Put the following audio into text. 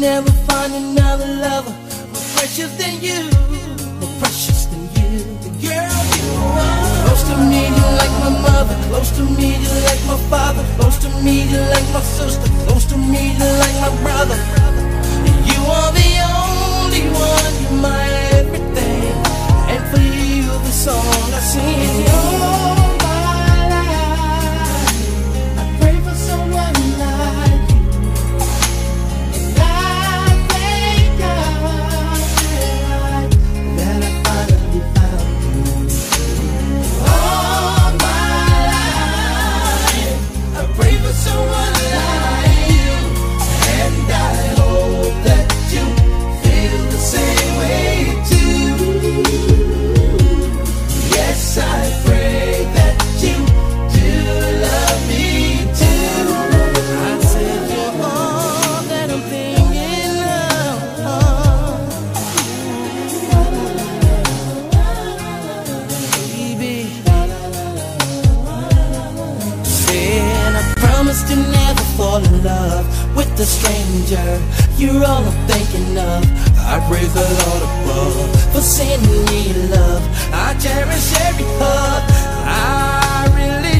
never find another lover more precious than you, more precious than you. The girl you are. Close to me, you're like my mother. Close to me, you're like my father. Close to me, you're like my sister. Close to me, you're like my brother. fall in love with a stranger. You're all I'm thinking of. I praise the Lord above For sending me love. I cherish every hug I really